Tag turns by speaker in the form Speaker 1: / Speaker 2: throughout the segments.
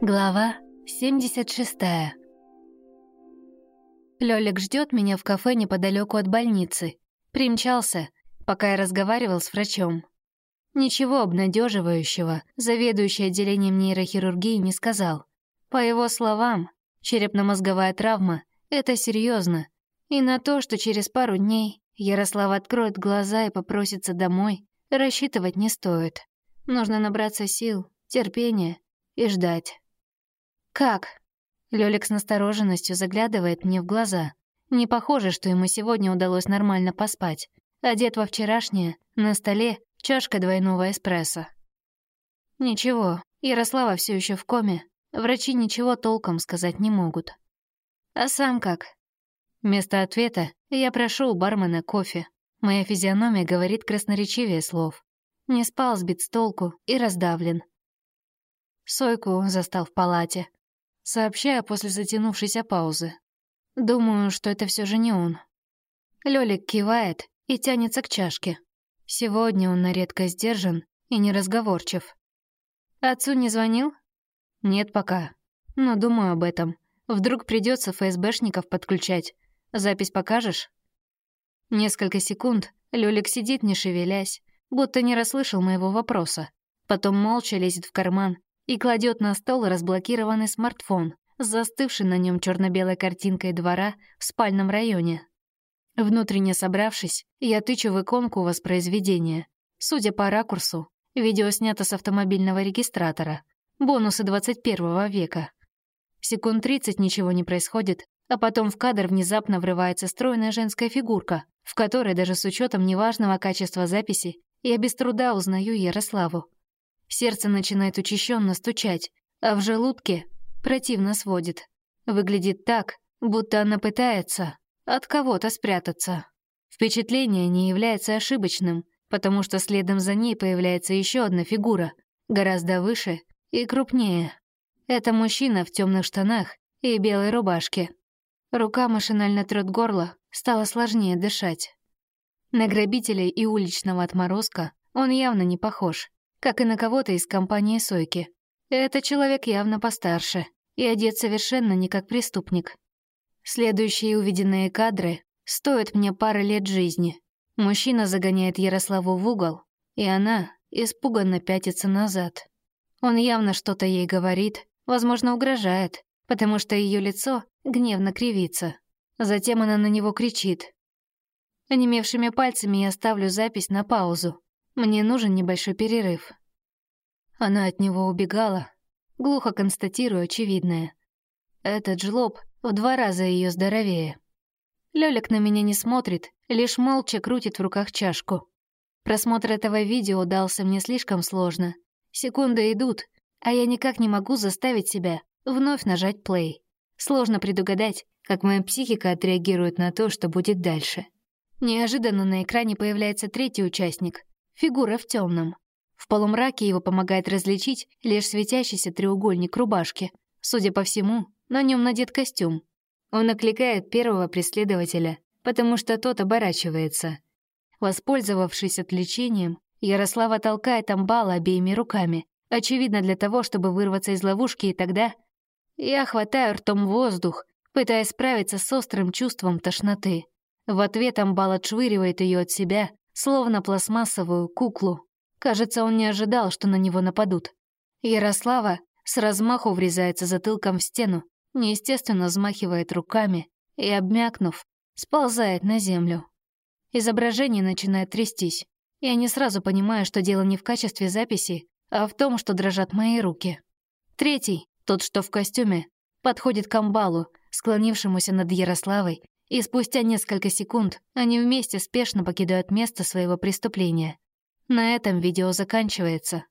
Speaker 1: Глава 76 Лёлик ждет меня в кафе неподалеку от больницы. Примчался, пока я разговаривал с врачом. Ничего обнадеживающего заведующий отделением нейрохирургии не сказал. По его словам, черепно-мозговая травма — это серьезно, и на то, что через пару дней Ярослав откроет глаза и попросится домой, рассчитывать не стоит. Нужно набраться сил, терпения и ждать. «Как?» Лёлик с настороженностью заглядывает мне в глаза. Не похоже, что ему сегодня удалось нормально поспать. Одет во вчерашнее, на столе чашка двойного эспрессо. Ничего, Ярослава все еще в коме. Врачи ничего толком сказать не могут. А сам как? Вместо ответа я прошу у бармена кофе. Моя физиономия говорит красноречивее слов. Не спал, сбит с толку и раздавлен. Сойку застал в палате. Сообщаю после затянувшейся паузы. Думаю, что это все же не он. Лёлик кивает и тянется к чашке. Сегодня он на редкость сдержан и неразговорчив. Отцу не звонил? Нет пока. Но думаю об этом. Вдруг придется ФСБшников подключать. Запись покажешь? Несколько секунд Лёлик сидит, не шевелясь, будто не расслышал моего вопроса. Потом молча лезет в карман и кладет на стол разблокированный смартфон с застывшей на нем черно-белой картинкой двора в спальном районе. Внутренне собравшись, я тычу в иконку воспроизведения. Судя по ракурсу, видео снято с автомобильного регистратора. Бонусы 21 века. Секунд 30 ничего не происходит, а потом в кадр внезапно врывается стройная женская фигурка, в которой даже с учетом неважного качества записи я без труда узнаю Ярославу. Сердце начинает учащенно стучать, а в желудке противно сводит. Выглядит так, будто она пытается от кого-то спрятаться. Впечатление не является ошибочным, потому что следом за ней появляется еще одна фигура, гораздо выше и крупнее. Это мужчина в темных штанах и белой рубашке. Рука машинально трёт горло, стало сложнее дышать. На грабителя и уличного отморозка он явно не похож как и на кого-то из компании Сойки. Этот человек явно постарше и одет совершенно не как преступник. Следующие увиденные кадры стоят мне пары лет жизни. Мужчина загоняет Ярославу в угол, и она испуганно пятится назад. Он явно что-то ей говорит, возможно, угрожает, потому что ее лицо гневно кривится. Затем она на него кричит. Онемевшими пальцами я ставлю запись на паузу. Мне нужен небольшой перерыв. Она от него убегала, глухо констатирую очевидное. Этот жлоб в два раза ее здоровее. Лёлик на меня не смотрит, лишь молча крутит в руках чашку. Просмотр этого видео дался мне слишком сложно. Секунды идут, а я никак не могу заставить себя вновь нажать плей. Сложно предугадать, как моя психика отреагирует на то, что будет дальше. Неожиданно на экране появляется третий участник, Фигура в темном. В полумраке его помогает различить лишь светящийся треугольник рубашки. Судя по всему, на нем надет костюм. Он окликает первого преследователя, потому что тот оборачивается. Воспользовавшись отвлечением, Ярослава толкает амбала обеими руками, очевидно для того, чтобы вырваться из ловушки, и тогда я хватаю ртом воздух, пытаясь справиться с острым чувством тошноты. В ответ амбал отшвыривает ее от себя, словно пластмассовую куклу. Кажется, он не ожидал, что на него нападут. Ярослава с размаху врезается затылком в стену, неестественно взмахивает руками и, обмякнув, сползает на землю. Изображение начинает трястись. Я не сразу понимаю, что дело не в качестве записи, а в том, что дрожат мои руки. Третий, тот, что в костюме, подходит к амбалу, склонившемуся над Ярославой, и спустя несколько секунд они вместе спешно покидают место своего преступления. На этом видео заканчивается.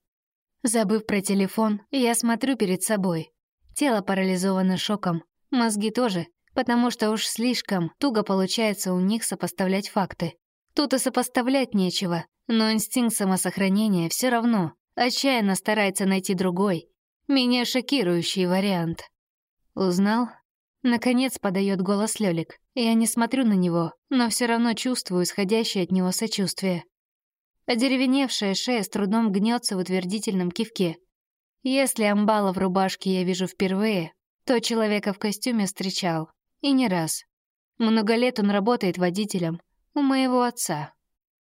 Speaker 1: Забыв про телефон, я смотрю перед собой. Тело парализовано шоком, мозги тоже, потому что уж слишком туго получается у них сопоставлять факты. Тут и сопоставлять нечего, но инстинкт самосохранения все равно отчаянно старается найти другой, менее шокирующий вариант. Узнал? Наконец подает голос Лёлик. Я не смотрю на него, но все равно чувствую исходящее от него сочувствие. Одеревеневшая шея с трудом гнется в утвердительном кивке. Если амбала в рубашке я вижу впервые, то человека в костюме встречал. И не раз. Много лет он работает водителем у моего отца.